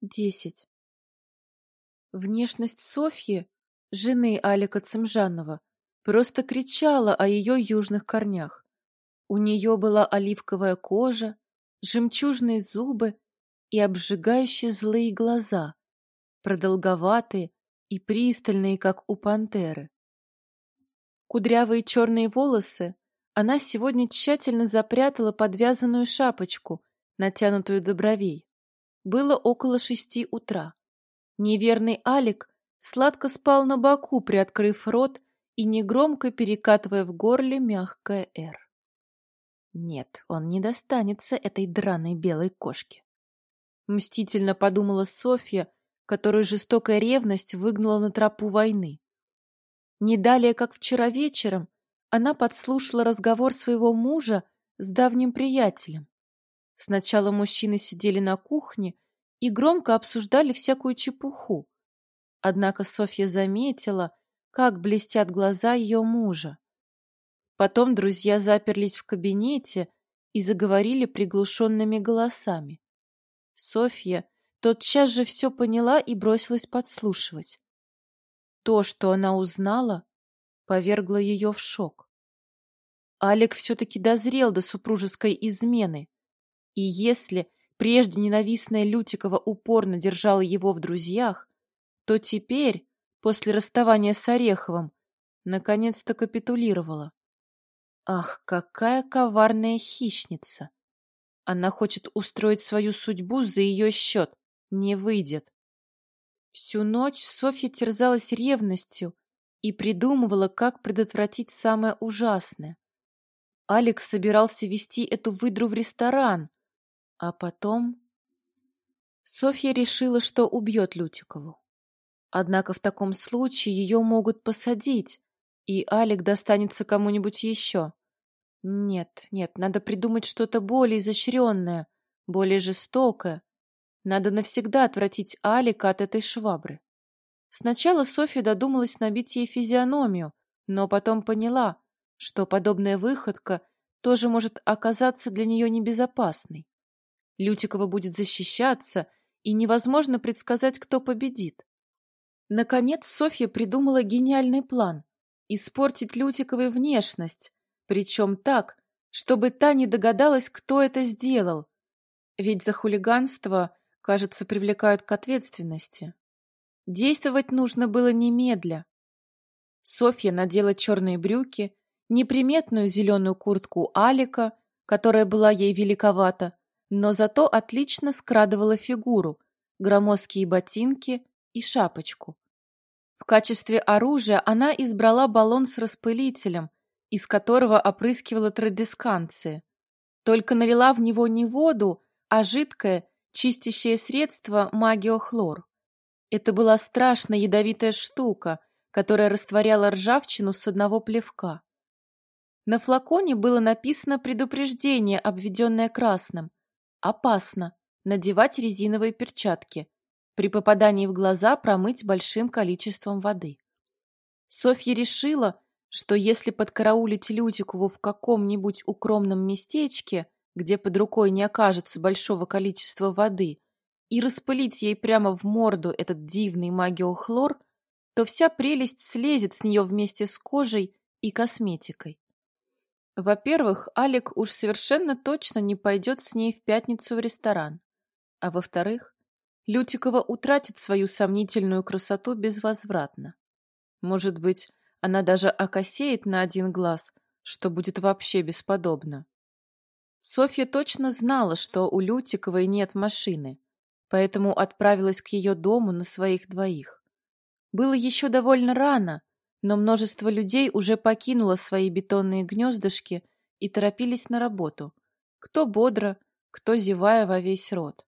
Десять. Внешность Софьи, жены Алика Цымжанова, просто кричала о ее южных корнях. У нее была оливковая кожа, жемчужные зубы и обжигающие злые глаза, продолговатые и пристальные, как у пантеры. Кудрявые черные волосы она сегодня тщательно запрятала подвязанную шапочку, натянутую до бровей. Было около шести утра. Неверный Алик сладко спал на боку, приоткрыв рот и негромко перекатывая в горле мягкое «Р». Нет, он не достанется этой драной белой кошке. Мстительно подумала Софья, которую жестокая ревность выгнала на тропу войны. Не далее, как вчера вечером, она подслушала разговор своего мужа с давним приятелем. Сначала мужчины сидели на кухне и громко обсуждали всякую чепуху. Однако Софья заметила, как блестят глаза ее мужа. Потом друзья заперлись в кабинете и заговорили приглушенными голосами. Софья тотчас же все поняла и бросилась подслушивать. То, что она узнала, повергло ее в шок. Алик все-таки дозрел до супружеской измены, и если прежде ненавистная Лютикова упорно держала его в друзьях, то теперь, после расставания с Ореховым, наконец-то капитулировала. Ах, какая коварная хищница! Она хочет устроить свою судьбу за ее счет. Не выйдет. Всю ночь Софья терзалась ревностью и придумывала, как предотвратить самое ужасное. Алекс собирался вести эту выдру в ресторан, а потом... Софья решила, что убьет Лютикову. Однако в таком случае ее могут посадить, и Алик достанется кому-нибудь еще. Нет, нет, надо придумать что-то более изощренное, более жестокое. Надо навсегда отвратить Алика от этой швабры. Сначала Софья додумалась набить ей физиономию, но потом поняла, что подобная выходка тоже может оказаться для нее небезопасной. Лютикова будет защищаться, и невозможно предсказать, кто победит. Наконец Софья придумала гениальный план — испортить Лютиковой внешность, причем так, чтобы та не догадалась, кто это сделал. Ведь за хулиганство, кажется, привлекают к ответственности. Действовать нужно было немедля. Софья надела черные брюки, неприметную зеленую куртку Алика, которая была ей великовата, но зато отлично скрадывала фигуру, громоздкие ботинки и шапочку. В качестве оружия она избрала баллон с распылителем, из которого опрыскивала традисканции. Только налила в него не воду, а жидкое, чистящее средство магиохлор. Это была страшно ядовитая штука, которая растворяла ржавчину с одного плевка. На флаконе было написано предупреждение, обведенное красным. Опасно надевать резиновые перчатки. При попадании в глаза промыть большим количеством воды. Софья решила, что если подкараулить Лютикову в каком-нибудь укромном местечке, где под рукой не окажется большого количества воды, и распылить ей прямо в морду этот дивный магиохлор, то вся прелесть слезет с нее вместе с кожей и косметикой. Во-первых, Алик уж совершенно точно не пойдет с ней в пятницу в ресторан. А во-вторых, Лютикова утратит свою сомнительную красоту безвозвратно. Может быть, она даже окосеет на один глаз, что будет вообще бесподобно. Софья точно знала, что у Лютиковой нет машины, поэтому отправилась к ее дому на своих двоих. Было еще довольно рано, но множество людей уже покинуло свои бетонные гнездышки и торопились на работу, кто бодро, кто зевая во весь рот.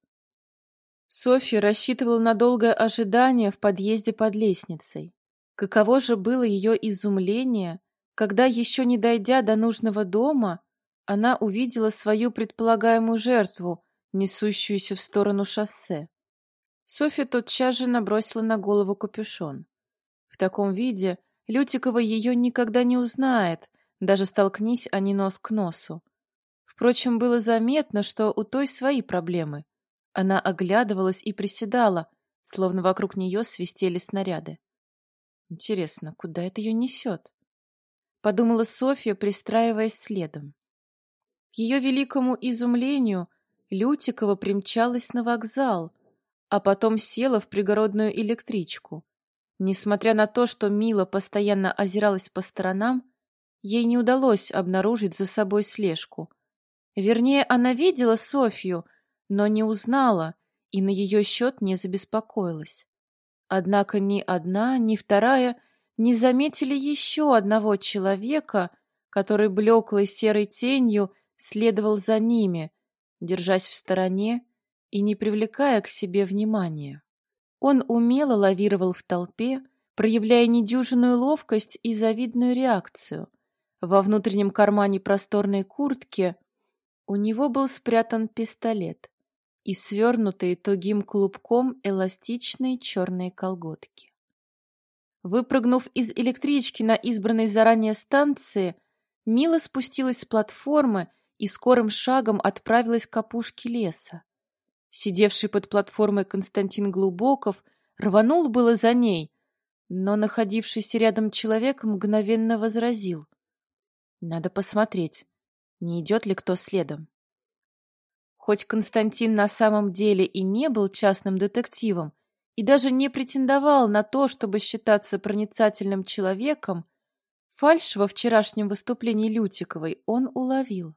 Софья рассчитывала на долгое ожидание в подъезде под лестницей. Каково же было ее изумление, когда, еще не дойдя до нужного дома, она увидела свою предполагаемую жертву, несущуюся в сторону шоссе. Софья тотчас же набросила на голову капюшон. В таком виде Лютикова ее никогда не узнает, даже столкнись они нос к носу. Впрочем, было заметно, что у той свои проблемы. Она оглядывалась и приседала, словно вокруг нее свистели снаряды. Интересно, куда это ее несет? Подумала Софья, пристраиваясь следом. К ее великому изумлению Лютикова примчалась на вокзал, а потом села в пригородную электричку. Несмотря на то, что Мила постоянно озиралась по сторонам, ей не удалось обнаружить за собой слежку. Вернее, она видела Софью, но не узнала и на ее счет не забеспокоилась. Однако ни одна, ни вторая не заметили еще одного человека, который блеклой серой тенью следовал за ними, держась в стороне и не привлекая к себе внимания. Он умело лавировал в толпе, проявляя недюжинную ловкость и завидную реакцию. Во внутреннем кармане просторной куртки у него был спрятан пистолет и свернутые тугим клубком эластичные черные колготки. Выпрыгнув из электрички на избранной заранее станции, Мила спустилась с платформы и скорым шагом отправилась к опушке леса. Сидевший под платформой Константин Глубоков рванул было за ней, но находившийся рядом человек мгновенно возразил. Надо посмотреть, не идет ли кто следом. Хоть Константин на самом деле и не был частным детективом, и даже не претендовал на то, чтобы считаться проницательным человеком, фальшь во вчерашнем выступлении Лютиковой он уловил.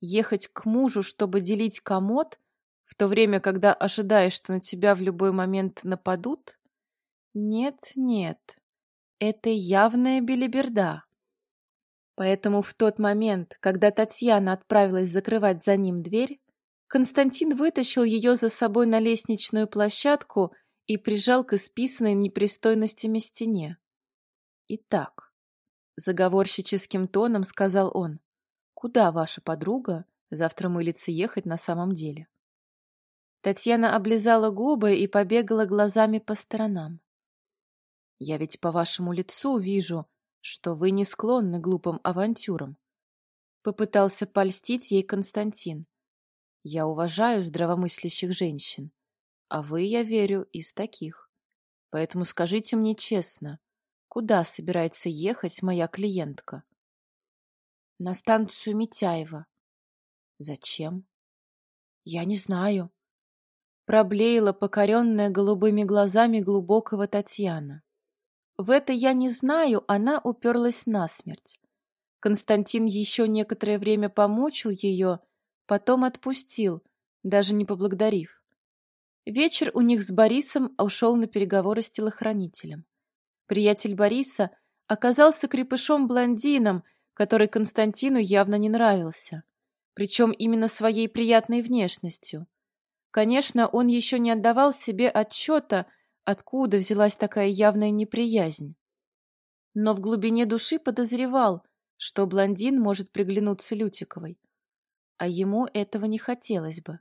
Ехать к мужу, чтобы делить комод, в то время, когда ожидаешь, что на тебя в любой момент нападут? Нет, нет, это явная белиберда. Поэтому в тот момент, когда Татьяна отправилась закрывать за ним дверь, Константин вытащил ее за собой на лестничную площадку и прижал к исписанной непристойностями стене. «Итак», — заговорщическим тоном сказал он, Куда ваша подруга завтра мылится ехать на самом деле? Татьяна облизала губы и побегала глазами по сторонам. Я ведь по вашему лицу вижу, что вы не склонны глупым авантюрам. Попытался польстить ей Константин. Я уважаю здравомыслящих женщин, а вы, я верю, из таких. Поэтому скажите мне честно, куда собирается ехать моя клиентка? на станцию Митяева. Зачем? Я не знаю. Проблеяла покоренная голубыми глазами глубокого Татьяна. В это я не знаю, она уперлась насмерть. Константин еще некоторое время помучил ее, потом отпустил, даже не поблагодарив. Вечер у них с Борисом ушел на переговоры с телохранителем. Приятель Бориса оказался крепышом-блондином, который Константину явно не нравился, причем именно своей приятной внешностью. Конечно, он еще не отдавал себе отчета, откуда взялась такая явная неприязнь. Но в глубине души подозревал, что блондин может приглянуться Лютиковой. А ему этого не хотелось бы.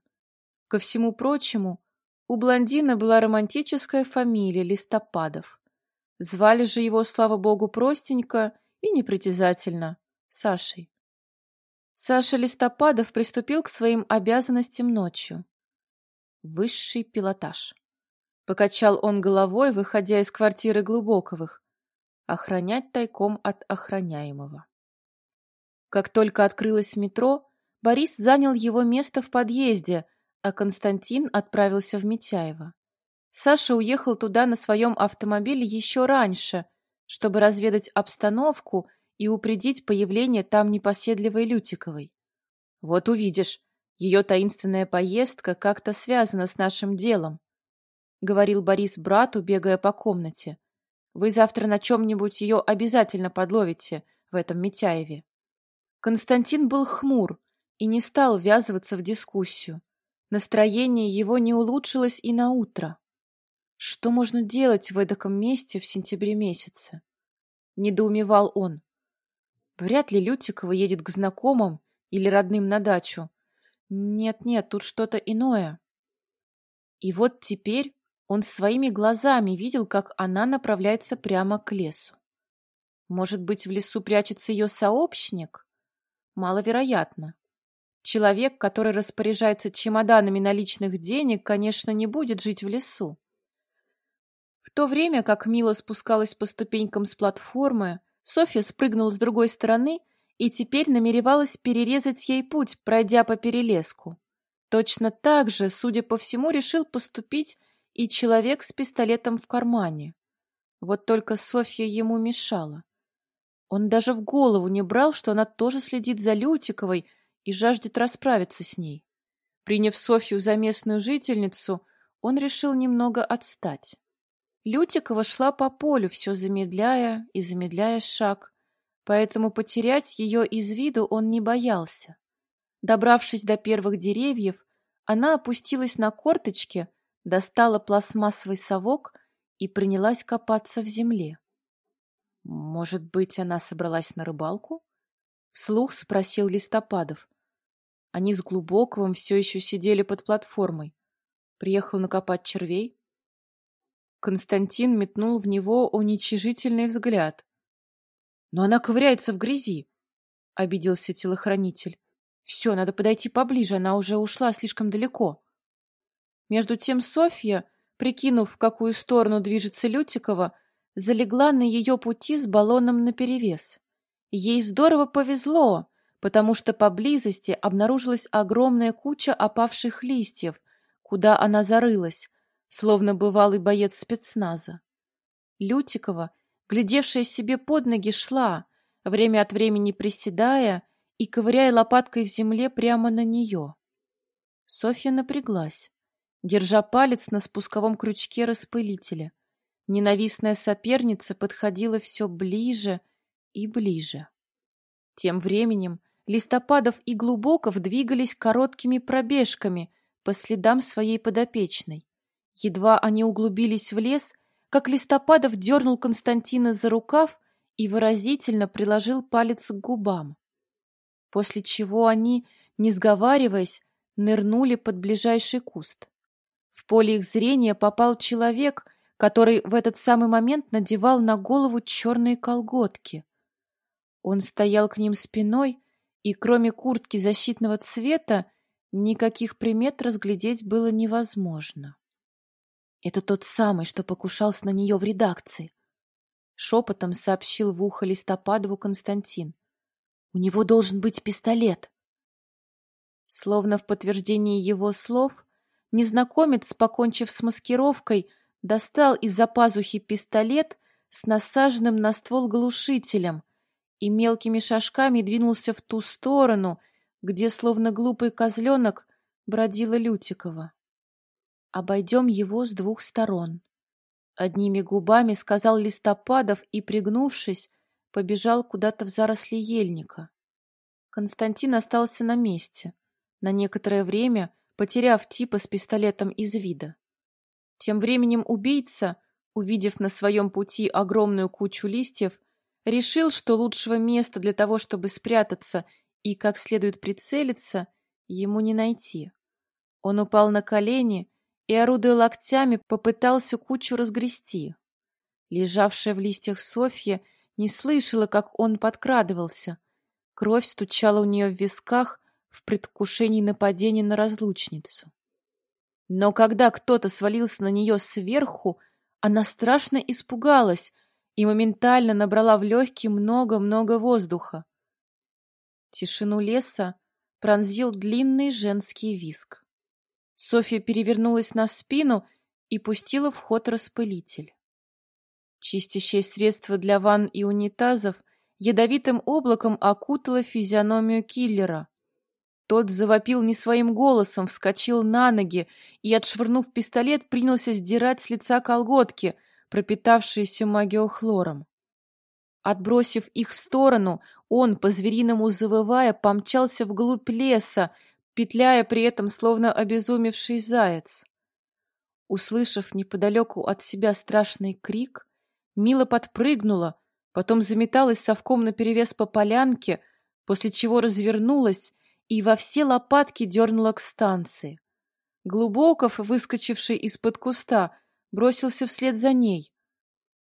Ко всему прочему, у блондина была романтическая фамилия Листопадов. Звали же его, слава богу, простенько и непритязательно Сашей. Саша Листопадов приступил к своим обязанностям ночью. Высший пилотаж. Покачал он головой, выходя из квартиры Глубоковых. Охранять тайком от охраняемого. Как только открылось метро, Борис занял его место в подъезде, а Константин отправился в Митяево. Саша уехал туда на своем автомобиле еще раньше, чтобы разведать обстановку и упредить появление там непоседливой Лютиковой. Вот увидишь, ее таинственная поездка как-то связана с нашим делом, — говорил Борис брату, бегая по комнате. Вы завтра на чем-нибудь ее обязательно подловите в этом Митяеве. Константин был хмур и не стал ввязываться в дискуссию. Настроение его не улучшилось и на утро. Что можно делать в эдаком месте в сентябре месяце? Недоумевал он. Вряд ли Лютикова едет к знакомым или родным на дачу. Нет-нет, тут что-то иное. И вот теперь он своими глазами видел, как она направляется прямо к лесу. Может быть, в лесу прячется ее сообщник? Маловероятно. Человек, который распоряжается чемоданами наличных денег, конечно, не будет жить в лесу. В то время, как Мила спускалась по ступенькам с платформы, Софья спрыгнула с другой стороны и теперь намеревалась перерезать ей путь, пройдя по перелеску. Точно так же, судя по всему, решил поступить и человек с пистолетом в кармане. Вот только Софья ему мешала. Он даже в голову не брал, что она тоже следит за Лютиковой и жаждет расправиться с ней. Приняв Софью за местную жительницу, он решил немного отстать. Лютикова шла по полю, все замедляя и замедляя шаг, поэтому потерять ее из виду он не боялся. Добравшись до первых деревьев, она опустилась на корточки, достала пластмассовый совок и принялась копаться в земле. Может быть, она собралась на рыбалку? Вслух спросил Листопадов. Они с Глубоковым все еще сидели под платформой. Приехал накопать червей. Константин метнул в него уничижительный взгляд. Но она ковыряется в грязи, — обиделся телохранитель. Все, надо подойти поближе, она уже ушла слишком далеко. Между тем Софья, прикинув, в какую сторону движется Лютикова, залегла на ее пути с баллоном наперевес. Ей здорово повезло, потому что поблизости обнаружилась огромная куча опавших листьев, куда она зарылась, словно бывалый боец спецназа. Лютикова глядевшая себе под ноги, шла, время от времени приседая и ковыряя лопаткой в земле прямо на нее. Софья напряглась, держа палец на спусковом крючке распылителя. Ненавистная соперница подходила все ближе и ближе. Тем временем Листопадов и Глубоков двигались короткими пробежками по следам своей подопечной. Едва они углубились в лес, как Листопадов дернул Константина за рукав и выразительно приложил палец к губам. После чего они, не сговариваясь, нырнули под ближайший куст. В поле их зрения попал человек, который в этот самый момент надевал на голову черные колготки. Он стоял к ним спиной, и кроме куртки защитного цвета никаких примет разглядеть было невозможно. Это тот самый, что покушался на нее в редакции. Шепотом сообщил в ухо Листопадову Константин. У него должен быть пистолет. Словно в подтверждении его слов, незнакомец, покончив с маскировкой, достал из-за пазухи пистолет с насаженным на ствол глушителем и мелкими шажками двинулся в ту сторону, где, словно глупый козленок, бродила Лютикова. Обойдем его с двух сторон. Одними губами сказал Листопадов и, пригнувшись, побежал куда-то в заросли ельника. Константин остался на месте, на некоторое время потеряв типа с пистолетом из вида. Тем временем убийца, увидев на своем пути огромную кучу листьев, решил, что лучшего места для того, чтобы спрятаться и как следует прицелиться, ему не найти. Он упал на колени и, орудуя локтями, попытался кучу разгрести. Лежавшая в листьях Софья не слышала, как он подкрадывался. Кровь стучала у нее в висках в предвкушении нападения на разлучницу. Но когда кто-то свалился на нее сверху, она страшно испугалась и моментально набрала в легкие много-много воздуха. Тишину леса пронзил длинный женский виск. Софья перевернулась на спину и пустила в ход распылитель. Чистящее средство для ванн и унитазов ядовитым облаком окутало физиономию киллера. Тот завопил не своим голосом, вскочил на ноги и, отшвырнув пистолет, принялся сдирать с лица колготки, пропитавшиеся магиохлором. Отбросив их в сторону, он, по-звериному завывая, помчался вглубь леса, петляя при этом словно обезумевший заяц. Услышав неподалеку от себя страшный крик, Мила подпрыгнула, потом заметалась совком наперевес по полянке, после чего развернулась и во все лопатки дернула к станции. Глубоков, выскочивший из-под куста, бросился вслед за ней.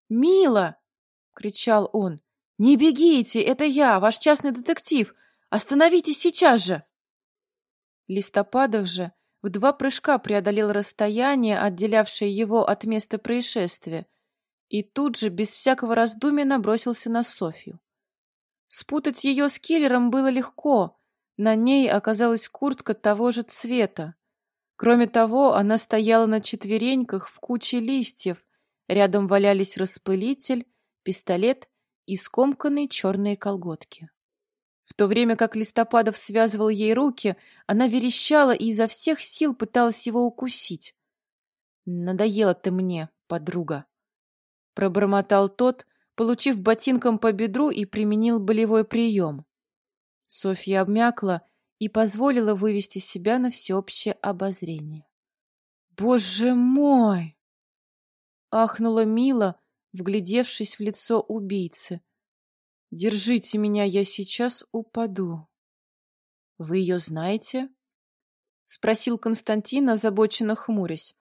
«Мила!» — кричал он. «Не бегите! Это я, ваш частный детектив! Остановитесь сейчас же!» Листопадов же в два прыжка преодолел расстояние, отделявшее его от места происшествия, и тут же, без всякого раздумья, набросился на Софью. Спутать ее с киллером было легко, на ней оказалась куртка того же цвета. Кроме того, она стояла на четвереньках в куче листьев, рядом валялись распылитель, пистолет и скомканные черные колготки. В то время как Листопадов связывал ей руки, она верещала и изо всех сил пыталась его укусить. «Надоела ты мне, подруга!» Пробормотал тот, получив ботинком по бедру и применил болевой прием. Софья обмякла и позволила вывести себя на всеобщее обозрение. «Боже мой!» Ахнула Мила, вглядевшись в лицо убийцы. «Держите меня, я сейчас упаду». «Вы ее знаете?» — спросил Константин, озабоченно хмурясь.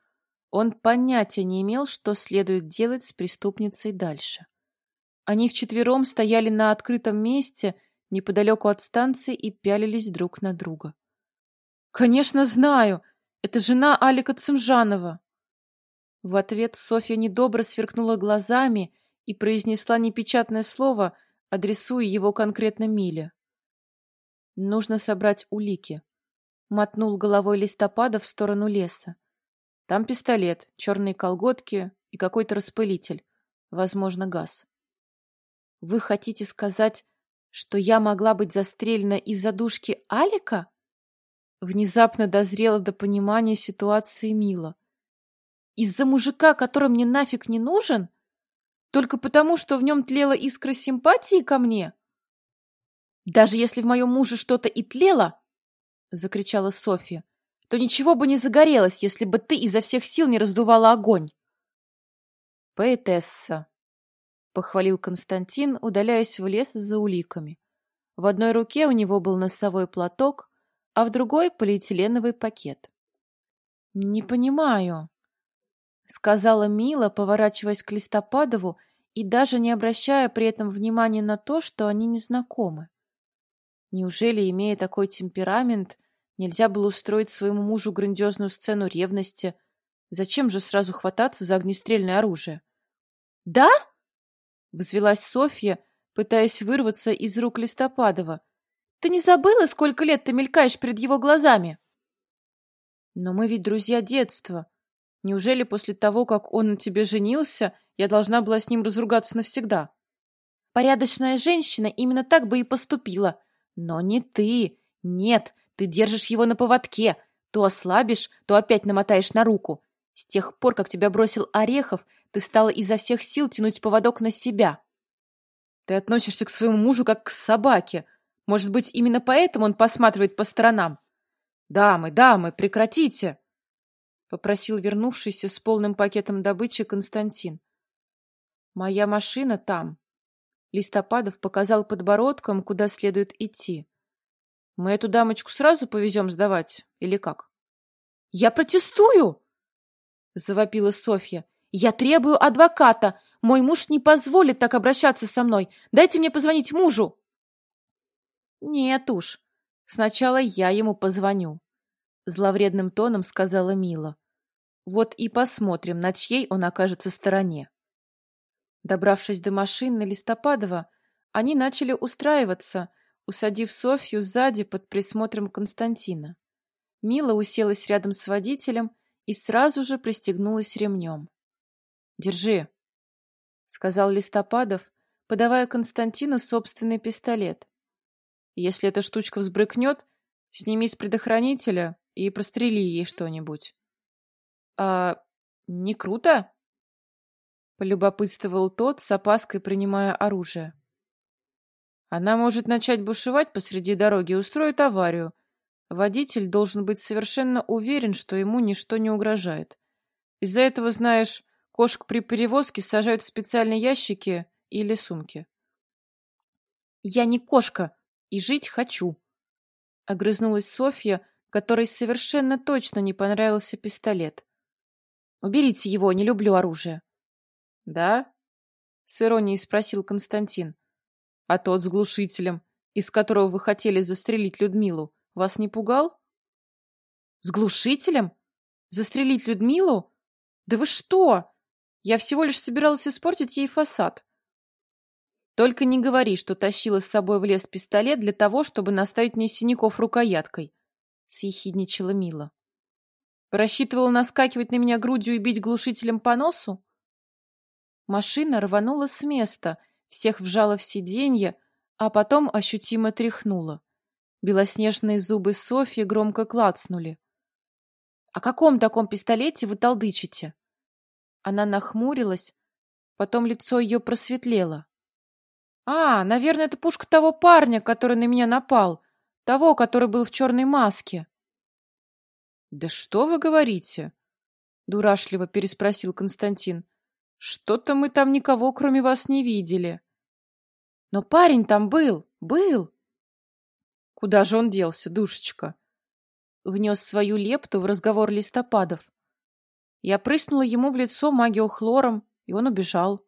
Он понятия не имел, что следует делать с преступницей дальше. Они вчетвером стояли на открытом месте неподалеку от станции и пялились друг на друга. «Конечно, знаю! Это жена Алика Цымжанова!» В ответ Софья недобро сверкнула глазами и произнесла непечатное слово, адресуя его конкретно Миле. «Нужно собрать улики», — мотнул головой листопада в сторону леса. «Там пистолет, черные колготки и какой-то распылитель, возможно, газ». «Вы хотите сказать, что я могла быть застрелена из-за душки Алика?» Внезапно дозрела до понимания ситуации Мила. Из-за мужика, который мне нафиг не нужен? Только потому, что в нем тлела искра симпатии ко мне? Даже если в моем муже что-то и тлело, — закричала Софья, — то ничего бы не загорелось, если бы ты изо всех сил не раздувала огонь. Поэтесса, — похвалил Константин, удаляясь в лес за уликами. В одной руке у него был носовой платок, а в другой — полиэтиленовый пакет. — Не понимаю, — сказала Мила, поворачиваясь к Листопадову и даже не обращая при этом внимания на то, что они не знакомы. Неужели, имея такой темперамент, нельзя было устроить своему мужу грандиозную сцену ревности? Зачем же сразу хвататься за огнестрельное оружие? «Да?» — взвелась Софья, пытаясь вырваться из рук Листопадова. «Ты не забыла, сколько лет ты мелькаешь перед его глазами?» «Но мы ведь друзья детства», Неужели после того, как он на тебе женился, я должна была с ним разругаться навсегда? Порядочная женщина именно так бы и поступила. Но не ты. Нет, ты держишь его на поводке. То ослабишь, то опять намотаешь на руку. С тех пор, как тебя бросил Орехов, ты стала изо всех сил тянуть поводок на себя. Ты относишься к своему мужу как к собаке. Может быть, именно поэтому он посматривает по сторонам? Дамы, дамы, прекратите! попросил вернувшийся с полным пакетом добычи Константин. Моя машина там. Листопадов показал подбородком, куда следует идти. Мы эту дамочку сразу повезем сдавать или как? Я протестую! Завопила Софья. Я требую адвоката. Мой муж не позволит так обращаться со мной. Дайте мне позвонить мужу. Нет уж. Сначала я ему позвоню. Зловредным тоном сказала Мила. Вот и посмотрим, на чьей он окажется стороне. Добравшись до машины Листопадова, они начали устраиваться, усадив Софью сзади под присмотром Константина. Мила уселась рядом с водителем и сразу же пристегнулась ремнем. «Держи», — сказал Листопадов, подавая Константину собственный пистолет. «Если эта штучка взбрыкнет, сними с предохранителя и прострели ей что-нибудь». «А не круто?» — полюбопытствовал тот, с опаской принимая оружие. «Она может начать бушевать посреди дороги и устроить аварию. Водитель должен быть совершенно уверен, что ему ничто не угрожает. Из-за этого, знаешь, кошек при перевозке сажают в специальные ящики или сумки». «Я не кошка и жить хочу», — огрызнулась Софья, которой совершенно точно не понравился пистолет. Уберите его, не люблю оружие. — Да? — с иронией спросил Константин. — А тот с глушителем, из которого вы хотели застрелить Людмилу, вас не пугал? С глушителем? Застрелить Людмилу? Да вы что? Я всего лишь собиралась испортить ей фасад. Только не говори, что тащила с собой в лес пистолет для того, чтобы наставить мне синяков рукояткой, — съехидничала Мила. Рассчитывала наскакивать на меня грудью и бить глушителем по носу? Машина рванула с места, всех вжала в сиденье, а потом ощутимо тряхнула. Белоснежные зубы Софьи громко клацнули. «О каком таком пистолете вы толдычите?» Она нахмурилась, потом лицо ее просветлело. «А, наверное, это пушка того парня, который на меня напал, того, который был в черной маске». «Да что вы говорите?» — дурашливо переспросил Константин. «Что-то мы там никого, кроме вас, не видели». «Но парень там был, был!» «Куда же он делся, душечка?» Внес свою лепту в разговор листопадов. Я прыснула ему в лицо магиохлором, и он убежал.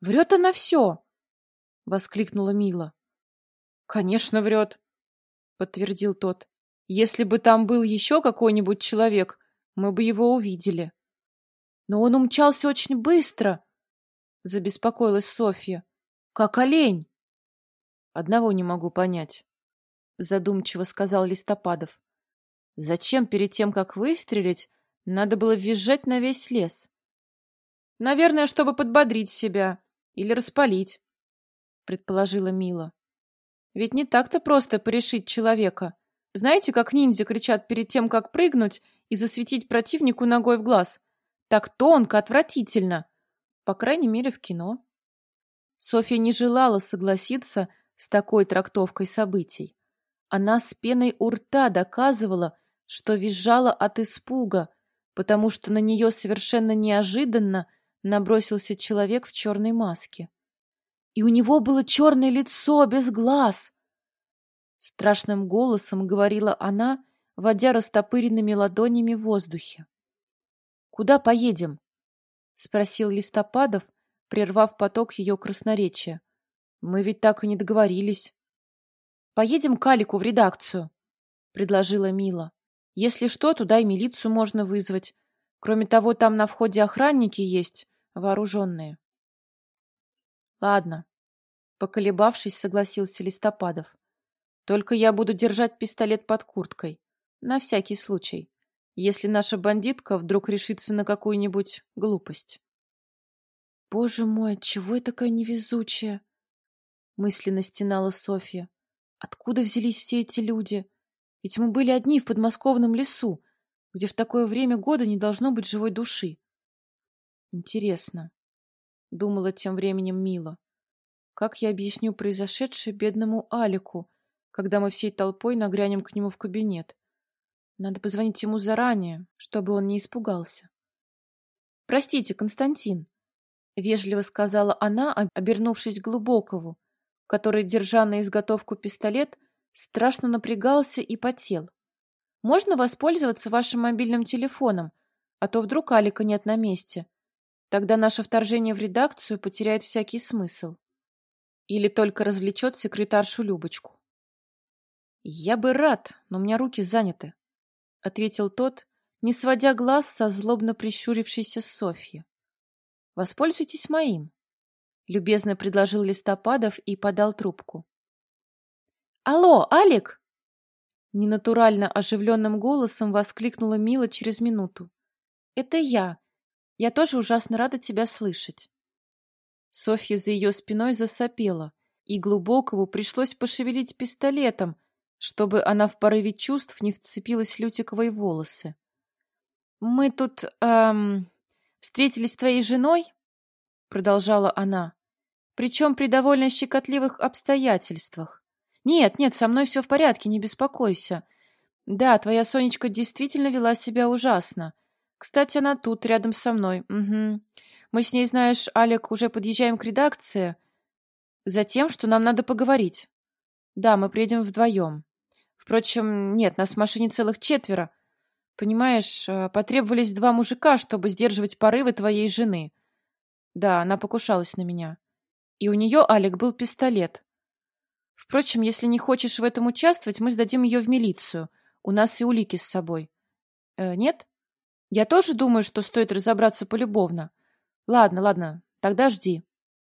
«Врет она все!» — воскликнула Мила. «Конечно врет», — подтвердил тот. «Если бы там был еще какой-нибудь человек, мы бы его увидели». «Но он умчался очень быстро», — забеспокоилась Софья. «Как олень». «Одного не могу понять», — задумчиво сказал Листопадов. «Зачем перед тем, как выстрелить, надо было визжать на весь лес. Наверное, чтобы подбодрить себя или распалить, предположила Мила. Ведь не так-то просто порешить человека. Знаете, как ниндзя кричат перед тем, как прыгнуть и засветить противнику ногой в глаз? Так тонко, отвратительно. По крайней мере, в кино. Софья не желала согласиться с такой трактовкой событий. Она с пеной у рта доказывала, что визжала от испуга, потому что на нее совершенно неожиданно набросился человек в черной маске. И у него было черное лицо без глаз. Страшным голосом говорила она, водя растопыренными ладонями в воздухе. «Куда поедем?» — спросил Листопадов, прервав поток ее красноречия. «Мы ведь так и не договорились». «Поедем к Алику в редакцию», — предложила Мила. Если что, туда и милицию можно вызвать. Кроме того, там на входе охранники есть, вооруженные. Ладно. Поколебавшись, согласился Листопадов. Только я буду держать пистолет под курткой. На всякий случай. Если наша бандитка вдруг решится на какую-нибудь глупость. Боже мой, чего я такая невезучая? Мысленно стенала Софья. Откуда взялись все эти люди? Ведь мы были одни в подмосковном лесу, где в такое время года не должно быть живой души. Интересно, — думала тем временем Мила, — как я объясню произошедшее бедному Алику, когда мы всей толпой нагрянем к нему в кабинет? Надо позвонить ему заранее, чтобы он не испугался. — Простите, Константин, — вежливо сказала она, обернувшись к Глубокову, который, держа на изготовку пистолет, — страшно напрягался и потел. «Можно воспользоваться вашим мобильным телефоном, а то вдруг Алика нет на месте. Тогда наше вторжение в редакцию потеряет всякий смысл. Или только развлечет секретаршу Любочку». «Я бы рад, но у меня руки заняты», — ответил тот, не сводя глаз со злобно прищурившейся Софьи. «Воспользуйтесь моим», — любезно предложил Листопадов и подал трубку. «Алло, Алик!» Ненатурально оживленным голосом воскликнула Мила через минуту. «Это я. Я тоже ужасно рада тебя слышать». Софья за ее спиной засопела, и Глубокову пришлось пошевелить пистолетом, чтобы она в порыве чувств не вцепилась Лютиковой волосы. «Мы тут, эм, встретились с твоей женой?» — продолжала она. «Причем при довольно щекотливых обстоятельствах. «Нет, нет, со мной все в порядке, не беспокойся. Да, твоя Сонечка действительно вела себя ужасно. Кстати, она тут, рядом со мной. Угу. Мы с ней, знаешь, Алек, уже подъезжаем к редакции. Затем, что нам надо поговорить. Да, мы приедем вдвоем. Впрочем, нет, нас в машине целых четверо. Понимаешь, э, потребовались два мужика, чтобы сдерживать порывы твоей жены. Да, она покушалась на меня. И у нее, Алек, был пистолет. Впрочем, если не хочешь в этом участвовать, мы сдадим ее в милицию. У нас и улики с собой. Э, нет? Я тоже думаю, что стоит разобраться полюбовно. Ладно, ладно, тогда жди.